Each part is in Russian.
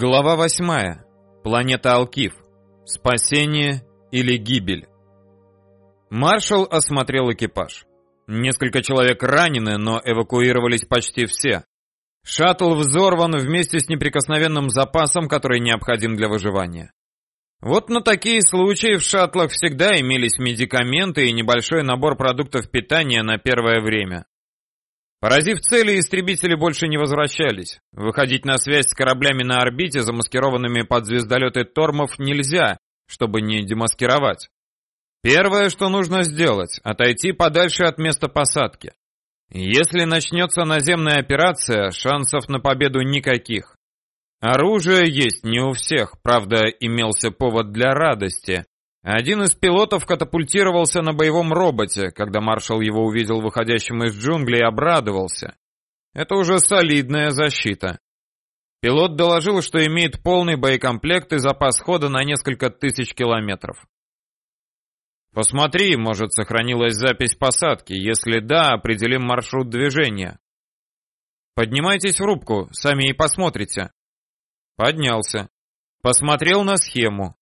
Глава восьмая. Планета Алкив. Спасение или гибель. Маршал осмотрел экипаж. Несколько человек ранены, но эвакуировались почти все. Шаттл взорван вместе с неприкосновенным запасом, который необходим для выживания. Вот на такие случаи в шаттлах всегда имелись медикаменты и небольшой набор продуктов питания на первое время. Поразив цели, истребители больше не возвращались. Выходить на связь с кораблями на орбите, замаскированными под звездолеты Тормов, нельзя, чтобы не демаскировать. Первое, что нужно сделать, отойти подальше от места посадки. Если начнется наземная операция, шансов на победу никаких. Оружие есть не у всех, правда, имелся повод для радости. Один из пилотов катапультировался на боевом роботе, когда маршал его увидел выходящим из джунглей, обрадовался. Это уже солидная защита. Пилот доложил, что имеет полный боекомплект и запас хода на несколько тысяч километров. Посмотри, может, сохранилась запись посадки. Если да, определим маршрут движения. Поднимайтесь в рубку, сами и посмотрите. Поднялся. Посмотрел на схему.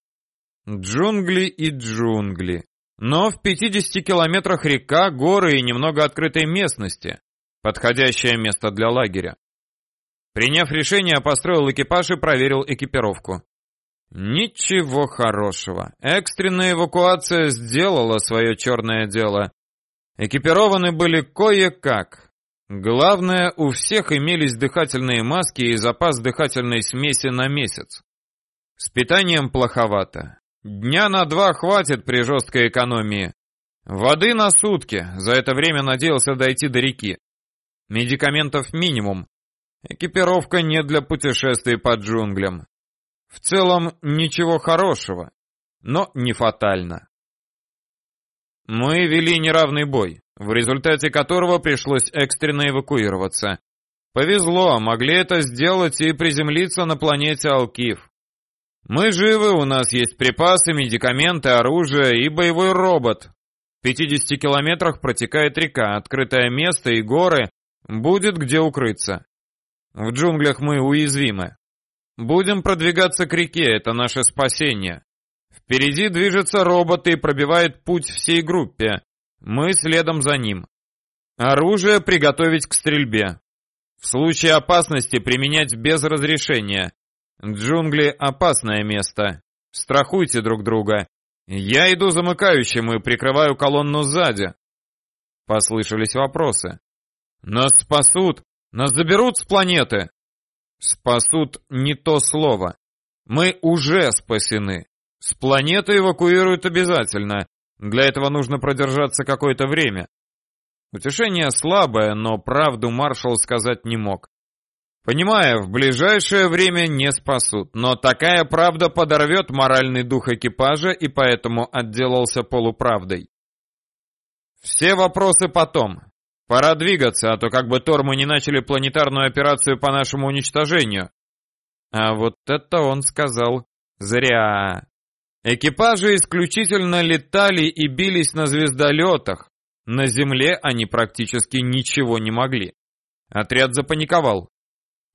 Джунгли и джунгли. Но в 50 километрах река, горы и немного открытой местности. Подходящее место для лагеря. Приняв решение, построил экипаж и проверил экипировку. Ничего хорошего. Экстренная эвакуация сделала свое черное дело. Экипированы были кое-как. Главное, у всех имелись дыхательные маски и запас дыхательной смеси на месяц. С питанием плоховато. Дня на два хватит при жесткой экономии. Воды на сутки. За это время надеялся дойти до реки. Медикаментов минимум. Экипировка не для путешествий по джунглям. В целом ничего хорошего, но не фатально. Мы вели неравный бой, в результате которого пришлось экстренно эвакуироваться. Повезло, могли это сделать и приземлиться на планете Алкив. Мы живы, у нас есть припасы, медикаменты, оружие и боевой робот. В 50 километрах протекает река, открытое место и горы, будет где укрыться. В джунглях мы уязвимы. Будем продвигаться к реке, это наше спасение. Впереди движется робот и пробивает путь всей группе. Мы следом за ним. Оружие приготовить к стрельбе. В случае опасности применять без разрешения. Джунгли — опасное место. Страхуйте друг друга. Я иду замыкающим и прикрываю колонну сзади. Послышались вопросы. Нас спасут, нас заберут с планеты. Спасут не то слово. Мы уже спасены. С планеты эвакуируют обязательно. Для этого нужно продержаться какое-то время. Утешение слабое, но правду маршал сказать не мог. Понимая, в ближайшее время не спасут, но такая правда подорвет моральный дух экипажа и поэтому отделался полуправдой. Все вопросы потом. Пора двигаться, а то как бы Тормы не начали планетарную операцию по нашему уничтожению. А вот это он сказал зря. Экипажи исключительно летали и бились на звездолетах. На Земле они практически ничего не могли. Отряд запаниковал.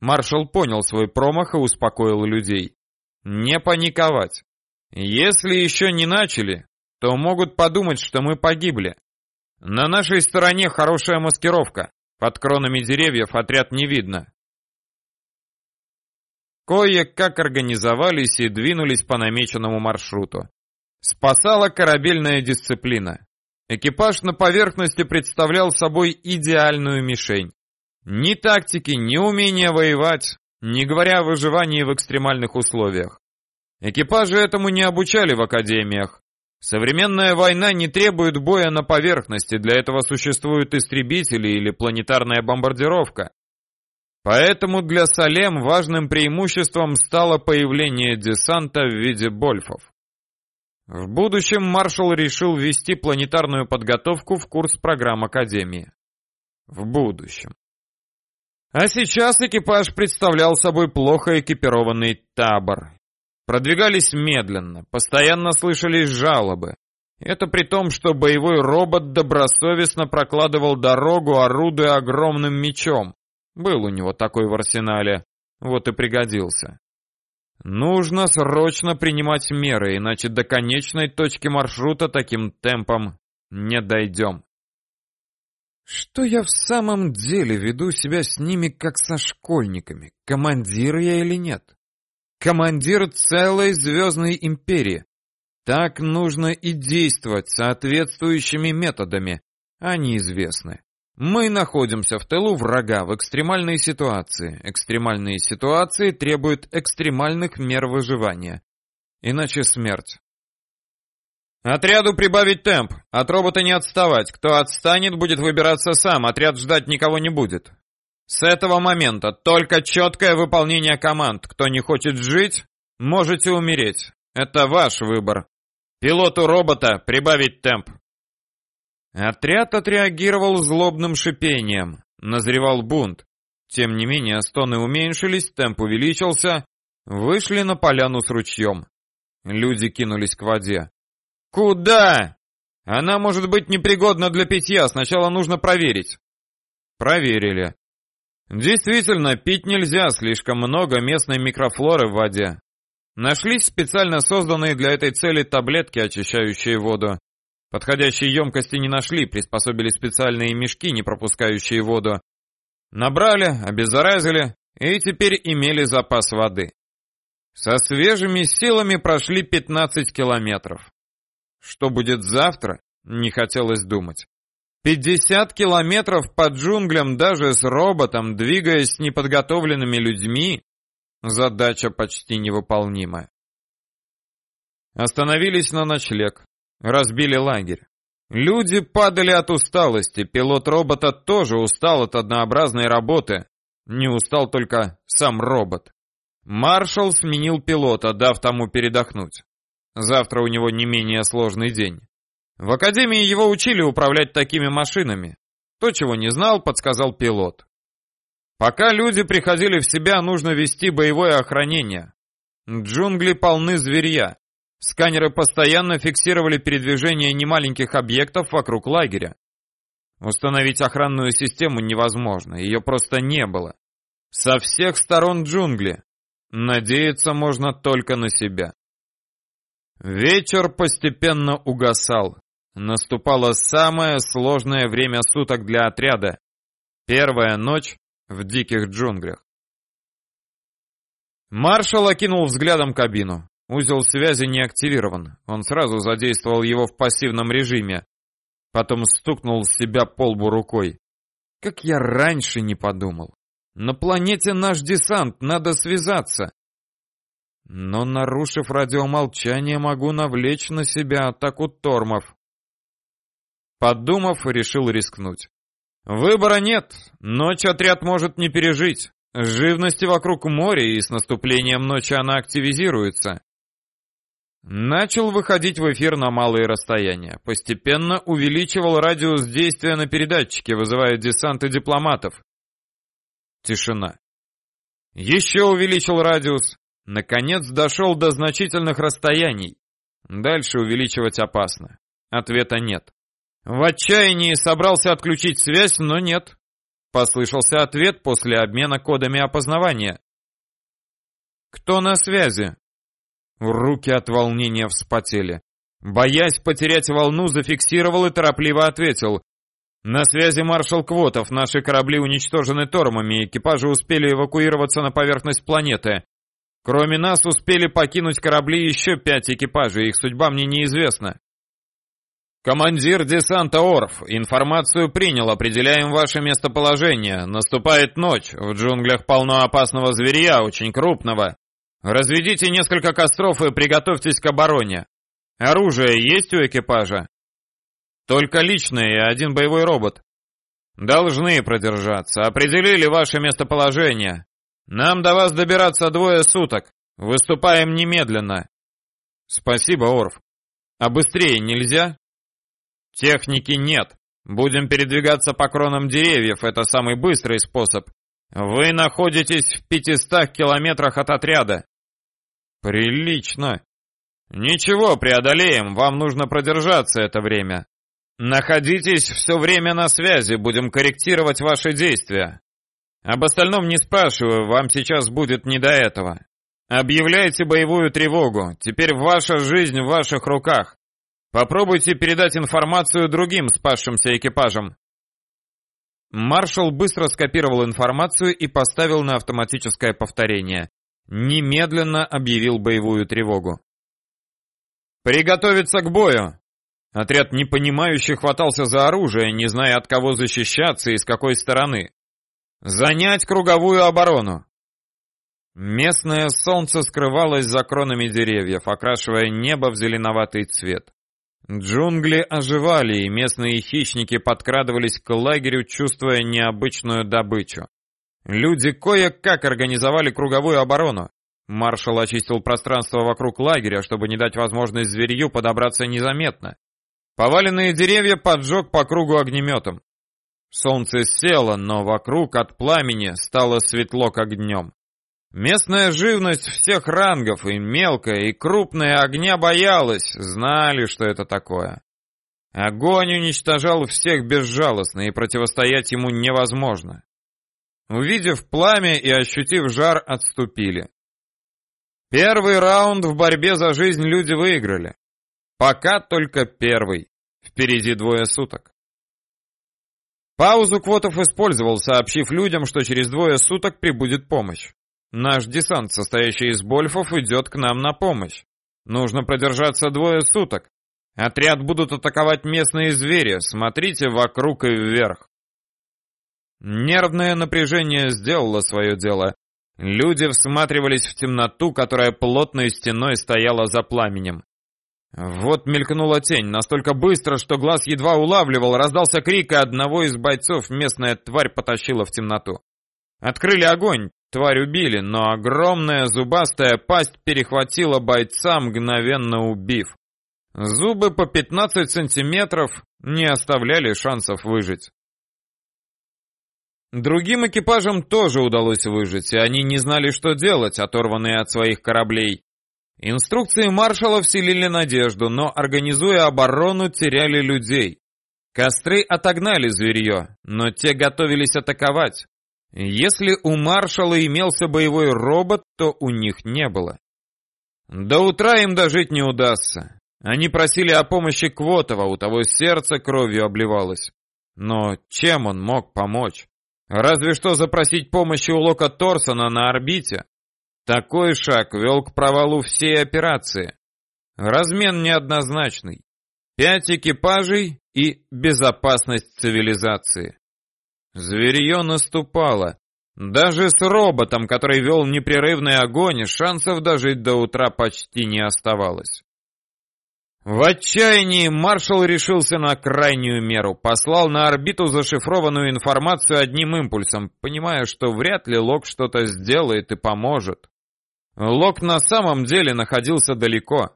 Маршал понял свой промах и успокоил людей. Не паниковать. Если еще не начали, то могут подумать, что мы погибли. На нашей стороне хорошая маскировка. Под кронами деревьев отряд не видно. Кое-как организовались и двинулись по намеченному маршруту. Спасала корабельная дисциплина. Экипаж на поверхности представлял собой идеальную мишень. Ни тактики, ни умения воевать, не говоря о выживании в экстремальных условиях. Экипажи этому не обучали в академиях. Современная война не требует боя на поверхности, для этого существуют истребители или планетарная бомбардировка. Поэтому для Салем важным преимуществом стало появление десанта в виде больфов. В будущем маршал решил ввести планетарную подготовку в курс программ Академии. В будущем. А сейчас экипаж представлял собой плохо экипированный табор. Продвигались медленно, постоянно слышались жалобы. Это при том, что боевой робот добросовестно прокладывал дорогу, орудуя огромным мечом. Был у него такой в арсенале, вот и пригодился. Нужно срочно принимать меры, иначе до конечной точки маршрута таким темпом не дойдем. Что я в самом деле веду себя с ними как со школьниками? Командир я или нет? Командир целой звездной империи. Так нужно и действовать соответствующими методами, они известны. Мы находимся в тылу врага в экстремальной ситуации. Экстремальные ситуации требуют экстремальных мер выживания. Иначе смерть. Отряду прибавить темп, от робота не отставать. Кто отстанет, будет выбираться сам, отряд ждать никого не будет. С этого момента только четкое выполнение команд. Кто не хочет жить, можете умереть. Это ваш выбор. Пилоту робота прибавить темп. Отряд отреагировал злобным шипением. Назревал бунт. Тем не менее, стоны уменьшились, темп увеличился. Вышли на поляну с ручьем. Люди кинулись к воде. «Куда?» «Она может быть непригодна для питья, сначала нужно проверить». Проверили. Действительно, пить нельзя, слишком много местной микрофлоры в воде. Нашлись специально созданные для этой цели таблетки, очищающие воду. Подходящей емкости не нашли, приспособили специальные мешки, не пропускающие воду. Набрали, обеззаразили и теперь имели запас воды. Со свежими силами прошли 15 километров. Что будет завтра, не хотелось думать. 50 километров по джунглям даже с роботом, двигаясь с неподготовленными людьми, задача почти невыполнимая. Остановились на ночлег. Разбили лагерь. Люди падали от усталости, пилот робота тоже устал от однообразной работы. Не устал только сам робот. Маршал сменил пилота, дав тому передохнуть. Завтра у него не менее сложный день. В академии его учили управлять такими машинами. То, чего не знал, подсказал пилот. Пока люди приходили в себя, нужно вести боевое охранение. Джунгли полны зверья. Сканеры постоянно фиксировали передвижение немаленьких объектов вокруг лагеря. Установить охранную систему невозможно, ее просто не было. Со всех сторон джунгли. Надеяться можно только на себя. Вечер постепенно угасал. Наступало самое сложное время суток для отряда. Первая ночь в диких джунглях. Маршал окинул взглядом кабину. Узел связи не активирован. Он сразу задействовал его в пассивном режиме. Потом стукнул себя по лбу рукой. Как я раньше не подумал. На планете наш десант, надо связаться. Но, нарушив радиомолчание, могу навлечь на себя атаку тормов. Подумав, решил рискнуть. Выбора нет, ночь отряд может не пережить. Живности вокруг моря, и с наступлением ночи она активизируется. Начал выходить в эфир на малые расстояния. Постепенно увеличивал радиус действия на передатчике, вызывая десанты дипломатов. Тишина. Еще увеличил радиус. Наконец дошел до значительных расстояний. Дальше увеличивать опасно. Ответа нет. В отчаянии собрался отключить связь, но нет. Послышался ответ после обмена кодами опознавания. «Кто на связи?» Руки от волнения вспотели. Боясь потерять волну, зафиксировал и торопливо ответил. «На связи маршал Квотов. Наши корабли уничтожены тормами. Экипажи успели эвакуироваться на поверхность планеты. Кроме нас успели покинуть корабли еще пять экипажей. Их судьба мне неизвестна». «Командир десанта Орф, информацию принял, определяем ваше местоположение. Наступает ночь, в джунглях полно опасного зверя, очень крупного. Разведите несколько костров и приготовьтесь к обороне. Оружие есть у экипажа? Только личное и один боевой робот. Должны продержаться. Определили ваше местоположение. Нам до вас добираться двое суток. Выступаем немедленно. Спасибо, Орф. А быстрее нельзя? Техники нет. Будем передвигаться по кронам деревьев, это самый быстрый способ. Вы находитесь в 500 километрах от отряда. Прилично. Ничего, преодолеем, вам нужно продержаться это время. Находитесь все время на связи, будем корректировать ваши действия. Об остальном не спрашиваю, вам сейчас будет не до этого. Объявляйте боевую тревогу. Теперь ваша жизнь в ваших руках. Попробуйте передать информацию другим спасшимся экипажам. Маршал быстро скопировал информацию и поставил на автоматическое повторение. Немедленно объявил боевую тревогу. «Приготовиться к бою!» Отряд непонимающе хватался за оружие, не зная от кого защищаться и с какой стороны. «Занять круговую оборону!» Местное солнце скрывалось за кронами деревьев, окрашивая небо в зеленоватый цвет. Джунгли оживали, и местные хищники подкрадывались к лагерю, чувствуя необычную добычу. Люди кое-как организовали круговую оборону. Маршал очистил пространство вокруг лагеря, чтобы не дать возможность зверью подобраться незаметно. Поваленные деревья поджег по кругу огнеметом. Солнце село, но вокруг от пламени стало светло, как днем. Местная живность всех рангов, и мелкая, и крупная огня боялась, знали, что это такое. Огонь уничтожал всех безжалостно, и противостоять ему невозможно. Увидев пламя и ощутив жар, отступили. Первый раунд в борьбе за жизнь люди выиграли. Пока только первый. Впереди двое суток. Паузу Квотов использовал, сообщив людям, что через двое суток прибудет помощь. Наш десант, состоящий из больфов, идет к нам на помощь. Нужно продержаться двое суток. Отряд будут атаковать местные звери. Смотрите вокруг и вверх. Нервное напряжение сделало свое дело. Люди всматривались в темноту, которая плотной стеной стояла за пламенем. Вот мелькнула тень, настолько быстро, что глаз едва улавливал, раздался крик, и одного из бойцов местная тварь потащила в темноту. Открыли огонь, Тварь убили, но огромная зубастая пасть перехватила бойца, мгновенно убив. Зубы по 15 сантиметров не оставляли шансов выжить. Другим экипажам тоже удалось выжить, и они не знали, что делать, оторванные от своих кораблей. Инструкции маршала вселили надежду, но, организуя оборону, теряли людей. Костры отогнали зверье, но те готовились атаковать. Если у маршала имелся боевой робот, то у них не было. До утра им дожить не удастся. Они просили о помощи Квотова, у того сердце кровью обливалось. Но чем он мог помочь? Разве что запросить помощи у Лока Торсона на орбите. Такой шаг вел к провалу всей операции. Размен неоднозначный. Пять экипажей и безопасность цивилизации. Зверье наступало. Даже с роботом, который вел непрерывный огонь, шансов дожить до утра почти не оставалось. В отчаянии маршал решился на крайнюю меру, послал на орбиту зашифрованную информацию одним импульсом, понимая, что вряд ли Лок что-то сделает и поможет. Лок на самом деле находился далеко.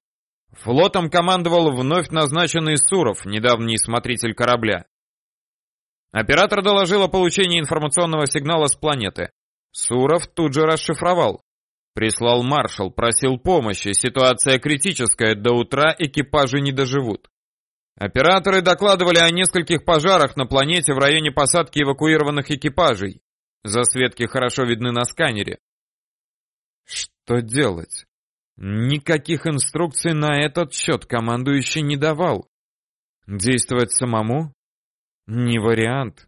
Флотом командовал вновь назначенный Суров, недавний смотритель корабля. Оператор доложил о получении информационного сигнала с планеты. Суров тут же расшифровал. Прислал маршал, просил помощи, ситуация критическая, до утра экипажи не доживут. Операторы докладывали о нескольких пожарах на планете в районе посадки эвакуированных экипажей. Засветки хорошо видны на сканере. Что делать? Никаких инструкций на этот счет командующий не давал. Действовать самому? Не вариант.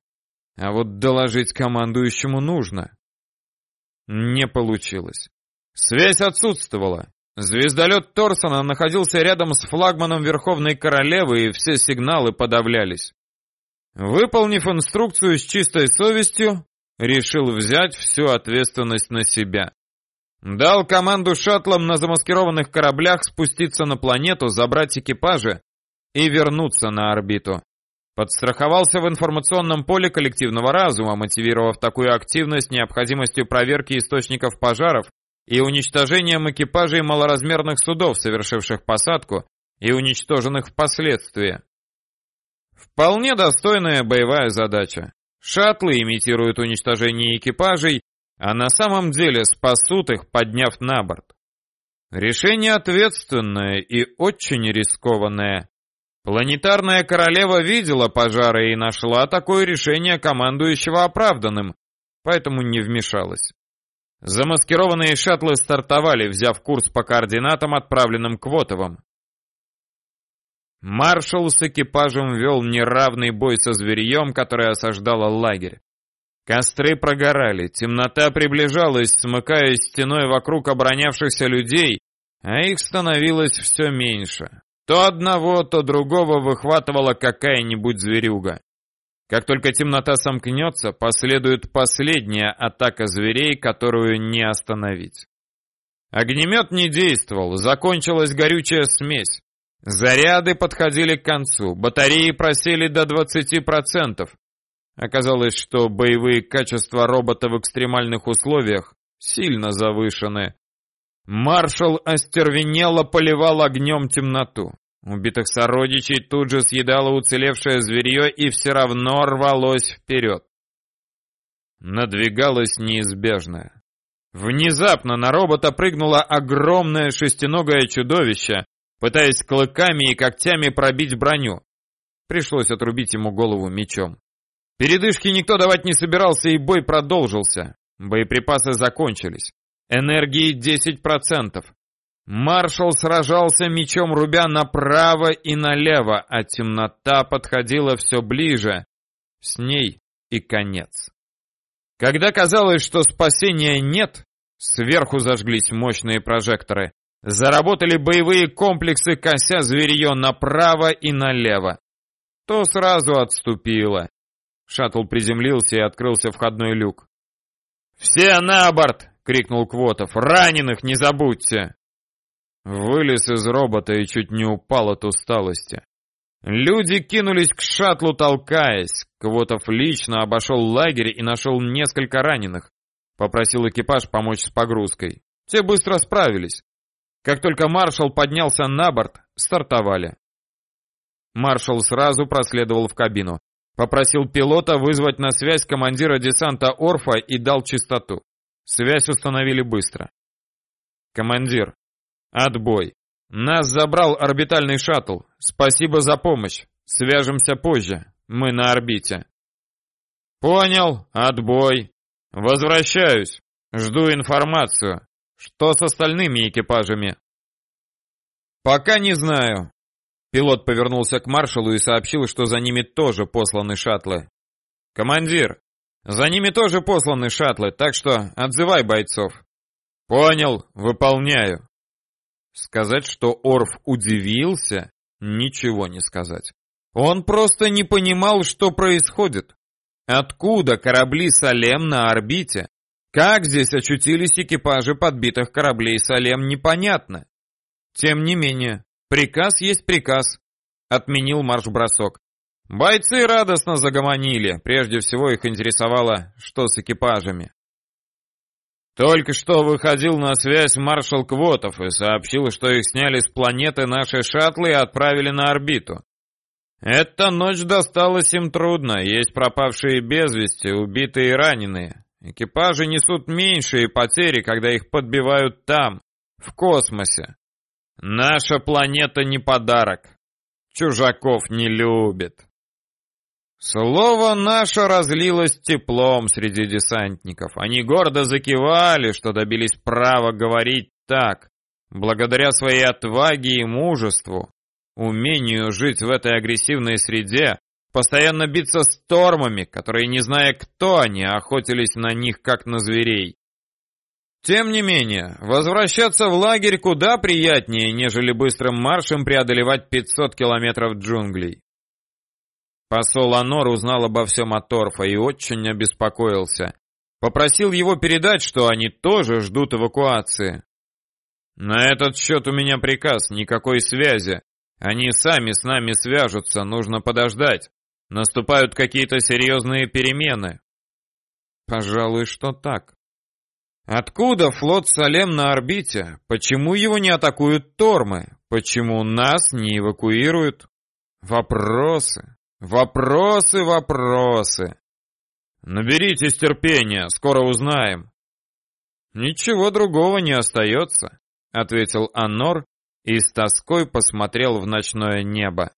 А вот доложить командующему нужно. Не получилось. Связь отсутствовала. Звездолет Торсона находился рядом с флагманом Верховной Королевы, и все сигналы подавлялись. Выполнив инструкцию с чистой совестью, решил взять всю ответственность на себя. Дал команду шаттлам на замаскированных кораблях спуститься на планету, забрать экипажи и вернуться на орбиту. Подстраховался в информационном поле коллективного разума, мотивировав такую активность необходимостью проверки источников пожаров и уничтожением экипажей малоразмерных судов, совершивших посадку и уничтоженных впоследствии. Вполне достойная боевая задача. Шаттлы имитируют уничтожение экипажей, а на самом деле спасут их, подняв на борт. Решение ответственное и очень рискованное. Планетарная королева видела пожары и нашла такое решение командующего оправданным, поэтому не вмешалась. Замаскированные шаттлы стартовали, взяв курс по координатам, отправленным Квотовым. Маршал с экипажем вел неравный бой со зверьем, которое осаждало лагерь. Костры прогорали, темнота приближалась, смыкаясь стеной вокруг оборонявшихся людей, а их становилось все меньше. То одного, то другого выхватывала какая-нибудь зверюга. Как только темнота сомкнется, последует последняя атака зверей, которую не остановить. Огнемет не действовал, закончилась горючая смесь. Заряды подходили к концу, батареи просели до 20%. Оказалось, что боевые качества робота в экстремальных условиях сильно завышены. Маршал остервенело поливал огнем темноту. Убитых сородичей тут же съедало уцелевшее зверье и все равно рвалось вперед. Надвигалось неизбежное. Внезапно на робота прыгнуло огромное шестиногое чудовище, пытаясь клыками и когтями пробить броню. Пришлось отрубить ему голову мечом. Передышки никто давать не собирался, и бой продолжился. Боеприпасы закончились. Энергии 10%. Маршал сражался мечом рубя направо и налево, а темнота подходила все ближе. С ней и конец. Когда казалось, что спасения нет, сверху зажглись мощные прожекторы. Заработали боевые комплексы, кося зверье направо и налево. То сразу отступило. Шаттл приземлился и открылся входной люк. «Все на борт!» — крикнул Квотов. «Раненых не забудьте!» Вылез из робота и чуть не упал от усталости. Люди кинулись к шаттлу, толкаясь. Квотов лично обошел лагерь и нашел несколько раненых. Попросил экипаж помочь с погрузкой. Те быстро справились. Как только маршал поднялся на борт, стартовали. Маршал сразу проследовал в кабину. Попросил пилота вызвать на связь командира десанта Орфа и дал частоту. Связь установили быстро. «Командир, Отбой. Нас забрал орбитальный шаттл. Спасибо за помощь. Свяжемся позже. Мы на орбите. Понял. Отбой. Возвращаюсь. Жду информацию. Что с остальными экипажами? Пока не знаю. Пилот повернулся к маршалу и сообщил, что за ними тоже посланы шаттлы. Командир, за ними тоже посланы шаттлы, так что отзывай бойцов. Понял, выполняю. Сказать, что Орф удивился, ничего не сказать. Он просто не понимал, что происходит. Откуда корабли Салем на орбите? Как здесь очутились экипажи подбитых кораблей Салем, непонятно. Тем не менее, приказ есть приказ. Отменил марш-бросок. Бойцы радостно загомонили. Прежде всего их интересовало, что с экипажами. Только что выходил на связь маршал Квотов и сообщил, что их сняли с планеты наши шаттлы и отправили на орбиту. Эта ночь досталась им трудно, есть пропавшие без вести, убитые и раненые. Экипажи несут меньшие потери, когда их подбивают там, в космосе. Наша планета не подарок. Чужаков не любит. Слово наше разлилось теплом среди десантников. Они гордо закивали, что добились права говорить так, благодаря своей отваге и мужеству, умению жить в этой агрессивной среде, постоянно биться с тормами, которые, не зная кто они, охотились на них как на зверей. Тем не менее, возвращаться в лагерь куда приятнее, нежели быстрым маршем преодолевать 500 километров джунглей. Посол Анор узнал обо всем от Торфа и очень обеспокоился. Попросил его передать, что они тоже ждут эвакуации. На этот счет у меня приказ, никакой связи. Они сами с нами свяжутся, нужно подождать. Наступают какие-то серьезные перемены. Пожалуй, что так. Откуда флот Салем на орбите? Почему его не атакуют Тормы? Почему нас не эвакуируют? Вопросы. Вопросы, вопросы. Наберитесь терпения, скоро узнаем. Ничего другого не остается, ответил Аннор и с тоской посмотрел в ночное небо.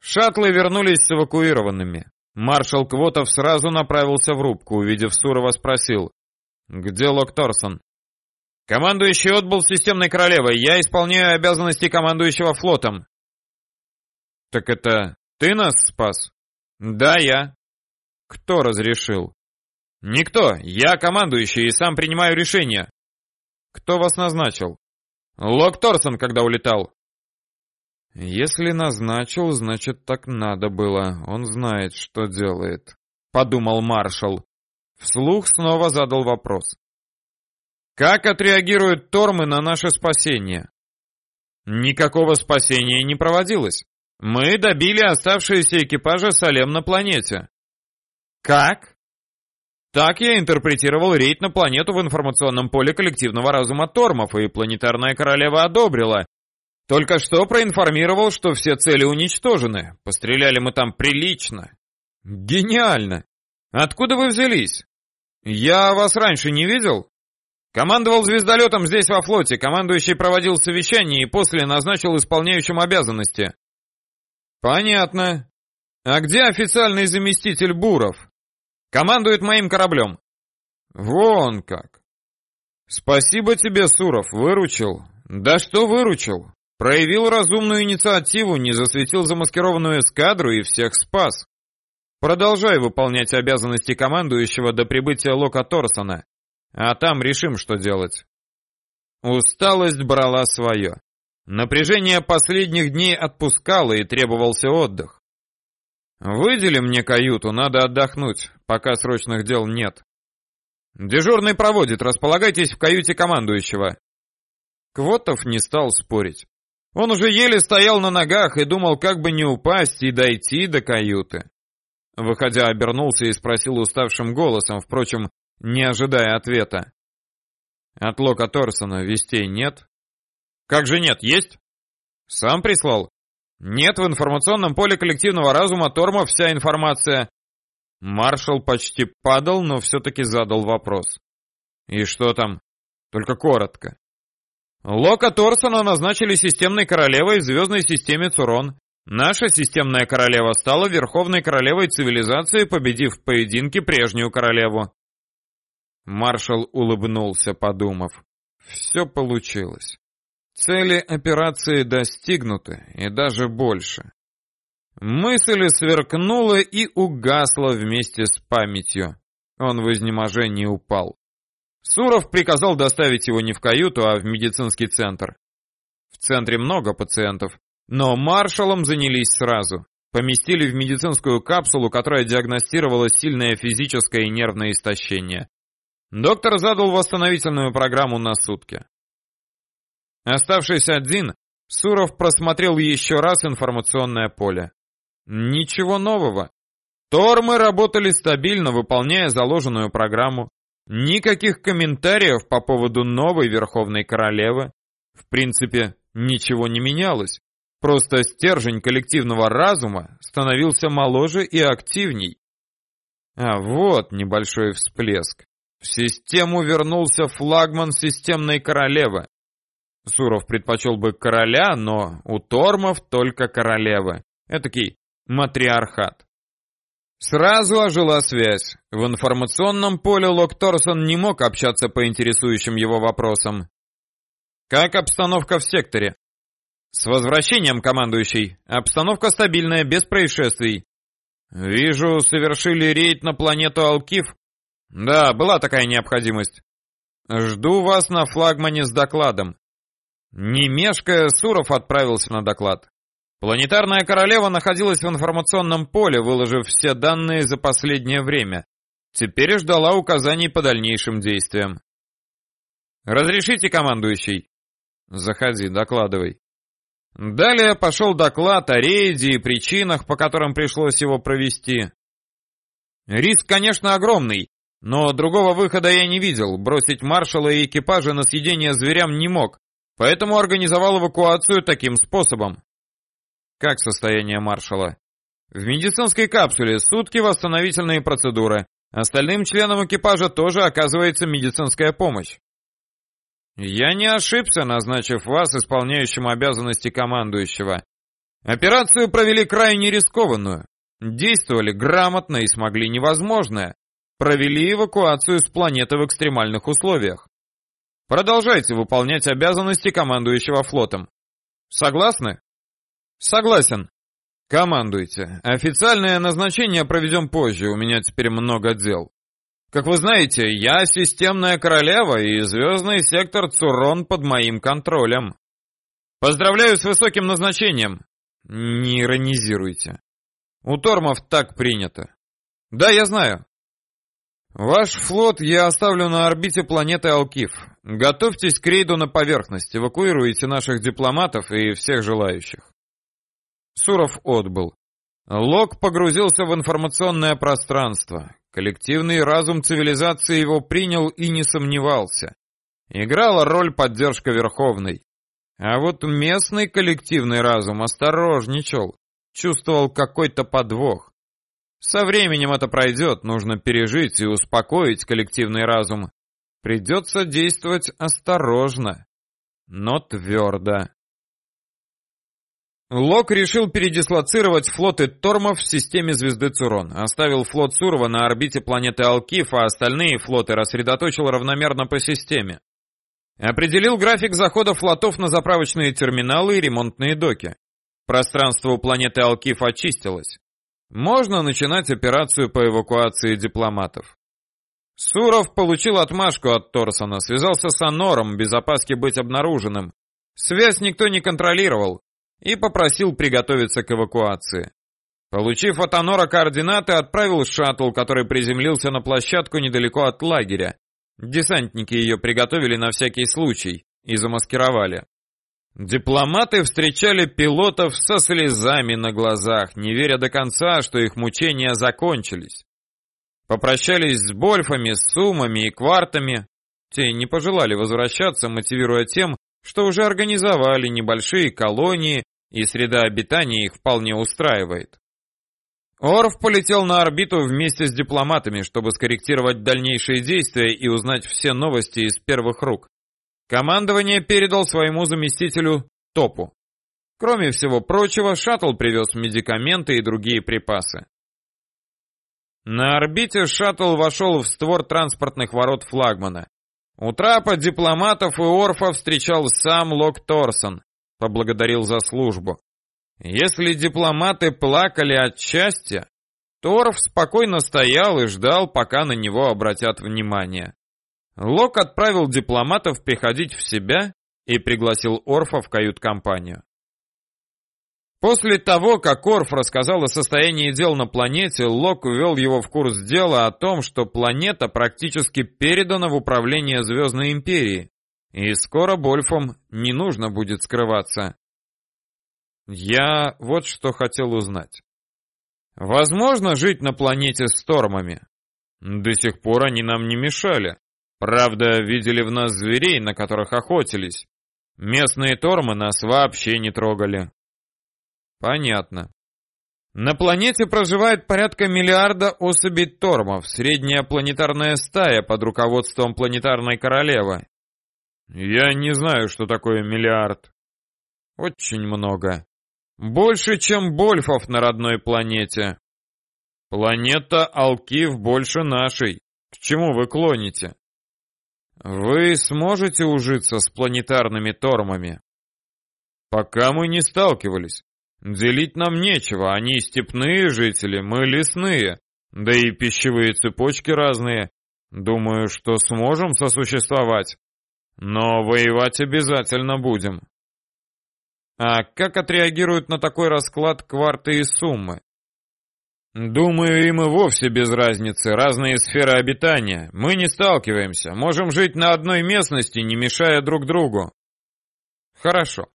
Шаттлы вернулись с эвакуированными. Маршал Квотов сразу направился в рубку, увидев Сурова, спросил. «Где Лок Торсон?» «Командующий отбыл системной королевой. Я исполняю обязанности командующего флотом». «Так это ты нас спас?» «Да, я». «Кто разрешил?» «Никто. Я командующий и сам принимаю решения». «Кто вас назначил?» «Лок Торсон, когда улетал». «Если назначил, значит, так надо было. Он знает, что делает», — подумал маршал. Вслух снова задал вопрос. «Как отреагируют Тормы на наше спасение?» «Никакого спасения не проводилось. Мы добили оставшиеся экипажи Салем на планете». «Как?» Так я интерпретировал рейд на планету в информационном поле коллективного разума Тормов, и планетарная королева одобрила. Только что проинформировал, что все цели уничтожены. Постреляли мы там прилично. Гениально! Откуда вы взялись? Я вас раньше не видел? Командовал звездолетом здесь во флоте, командующий проводил совещание и после назначил исполняющим обязанности. Понятно. А где официальный заместитель Буров? Командует моим кораблем. Вон как. Спасибо тебе, Суров, выручил. Да что выручил? Проявил разумную инициативу, не засветил замаскированную эскадру и всех спас. Продолжай выполнять обязанности командующего до прибытия Лока Торсона, а там решим, что делать. Усталость брала свое. Напряжение последних дней отпускало и требовался отдых. Выдели мне каюту, надо отдохнуть, пока срочных дел нет. Дежурный проводит, располагайтесь в каюте командующего. Квотов не стал спорить. Он уже еле стоял на ногах и думал, как бы не упасть и дойти до каюты. Выходя, обернулся и спросил уставшим голосом, впрочем, не ожидая ответа. От Лока Торсона вестей нет? Как же нет, есть? Сам прислал? Нет, в информационном поле коллективного разума Торма вся информация. Маршал почти падал, но все-таки задал вопрос. И что там? Только коротко. Лока Торсона назначили системной королевой в звездной системе Цурон. Наша системная королева стала верховной королевой цивилизации, победив в поединке прежнюю королеву. Маршал улыбнулся, подумав. Все получилось. Цели операции достигнуты, и даже больше. Мысль сверкнула и угасла вместе с памятью. Он в изнеможении упал. Суров приказал доставить его не в каюту, а в медицинский центр. В центре много пациентов, но маршалом занялись сразу. Поместили в медицинскую капсулу, которая диагностировала сильное физическое и нервное истощение. Доктор задал восстановительную программу на сутки. Оставшись один, Суров просмотрел еще раз информационное поле. Ничего нового. Тормы работали стабильно, выполняя заложенную программу. Никаких комментариев по поводу новой Верховной Королевы. В принципе, ничего не менялось. Просто стержень коллективного разума становился моложе и активней. А вот небольшой всплеск. В систему вернулся флагман системной королевы. Суров предпочел бы короля, но у Тормов только королевы. Этакий матриархат. Сразу ожила связь. В информационном поле Лок Торсон не мог общаться по интересующим его вопросам. Как обстановка в секторе? С возвращением, командующий. Обстановка стабильная, без происшествий. Вижу, совершили рейд на планету Алкив. Да, была такая необходимость. Жду вас на флагмане с докладом. Не мешкая, Суров отправился на доклад. Планетарная королева находилась в информационном поле, выложив все данные за последнее время. Теперь ждала указаний по дальнейшим действиям. «Разрешите, командующий?» «Заходи, докладывай». Далее пошел доклад о рейде и причинах, по которым пришлось его провести. Риск, конечно, огромный, но другого выхода я не видел. Бросить маршала и экипажа на съедение зверям не мог, поэтому организовал эвакуацию таким способом. Как состояние маршала? В медицинской капсуле сутки восстановительные процедуры. Остальным членам экипажа тоже оказывается медицинская помощь. Я не ошибся, назначив вас исполняющим обязанности командующего. Операцию провели крайне рискованную. Действовали грамотно и смогли невозможное. Провели эвакуацию с планеты в экстремальных условиях. Продолжайте выполнять обязанности командующего флотом. Согласны? Согласен. Командуйте. Официальное назначение проведем позже, у меня теперь много дел. Как вы знаете, я системная королева, и звездный сектор Цурон под моим контролем. Поздравляю с высоким назначением. Не иронизируйте. У Тормов так принято. Да, я знаю. Ваш флот я оставлю на орбите планеты Алкив. Готовьтесь к рейду на поверхность, эвакуируйте наших дипломатов и всех желающих. Суров отбыл. Лок погрузился в информационное пространство. Коллективный разум цивилизации его принял и не сомневался. Играла роль поддержка Верховной. А вот местный коллективный разум осторожничал, чувствовал какой-то подвох. Со временем это пройдет, нужно пережить и успокоить коллективный разум. Придется действовать осторожно, но твердо. Лок решил передислоцировать флоты Тормов в системе звезды Цурон. Оставил флот Сурова на орбите планеты Алкиф, а остальные флоты рассредоточил равномерно по системе. Определил график захода флотов на заправочные терминалы и ремонтные доки. Пространство у планеты Алкиф очистилось. Можно начинать операцию по эвакуации дипломатов. Суров получил отмашку от Торсона, связался с Анором, без опаски быть обнаруженным. Связь никто не контролировал и попросил приготовиться к эвакуации. Получив от Анора координаты, отправил шаттл, который приземлился на площадку недалеко от лагеря. Десантники ее приготовили на всякий случай и замаскировали. Дипломаты встречали пилотов со слезами на глазах, не веря до конца, что их мучения закончились. Попрощались с Больфами, Сумами и Квартами. Те не пожелали возвращаться, мотивируя тем, что уже организовали небольшие колонии, и среда обитания их вполне устраивает. Орф полетел на орбиту вместе с дипломатами, чтобы скорректировать дальнейшие действия и узнать все новости из первых рук. Командование передал своему заместителю Топу. Кроме всего прочего, шаттл привез медикаменты и другие припасы. На орбите шаттл вошел в створ транспортных ворот флагмана. У трапа дипломатов и орфа встречал сам Лок Торсон, поблагодарил за службу. Если дипломаты плакали от счастья, Торф спокойно стоял и ждал, пока на него обратят внимание. Лок отправил дипломатов приходить в себя и пригласил Орфа в кают-компанию. После того, как Орф рассказал о состоянии дел на планете, Лок ввел его в курс дела о том, что планета практически передана в управление Звездной Империи, и скоро Больфам не нужно будет скрываться. Я вот что хотел узнать. Возможно жить на планете с Тормами? До сих пор они нам не мешали. Правда, видели в нас зверей, на которых охотились. Местные тормы нас вообще не трогали. Понятно. На планете проживает порядка миллиарда особей тормов, средняя планетарная стая под руководством планетарной королевы. Я не знаю, что такое миллиард. Очень много. Больше, чем Больфов на родной планете. Планета Алкив больше нашей. К чему вы клоните? Вы сможете ужиться с планетарными тормами? Пока мы не сталкивались. Делить нам нечего, они степные жители, мы лесные, да и пищевые цепочки разные. Думаю, что сможем сосуществовать. Но воевать обязательно будем. А как отреагируют на такой расклад кварты и суммы? Думаю, им и вовсе без разницы, разные сферы обитания. Мы не сталкиваемся, можем жить на одной местности, не мешая друг другу. Хорошо.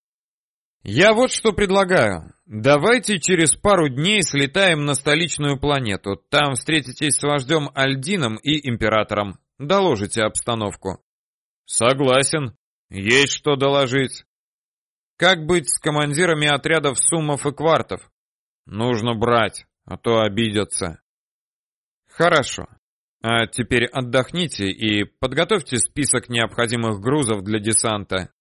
Я вот что предлагаю. Давайте через пару дней слетаем на столичную планету. Там встретитесь с вождем Альдином и императором. Доложите обстановку. Согласен. Есть что доложить. Как быть с командирами отрядов Суммов и Квартов? Нужно брать а то обидятся. Хорошо. А теперь отдохните и подготовьте список необходимых грузов для десанта.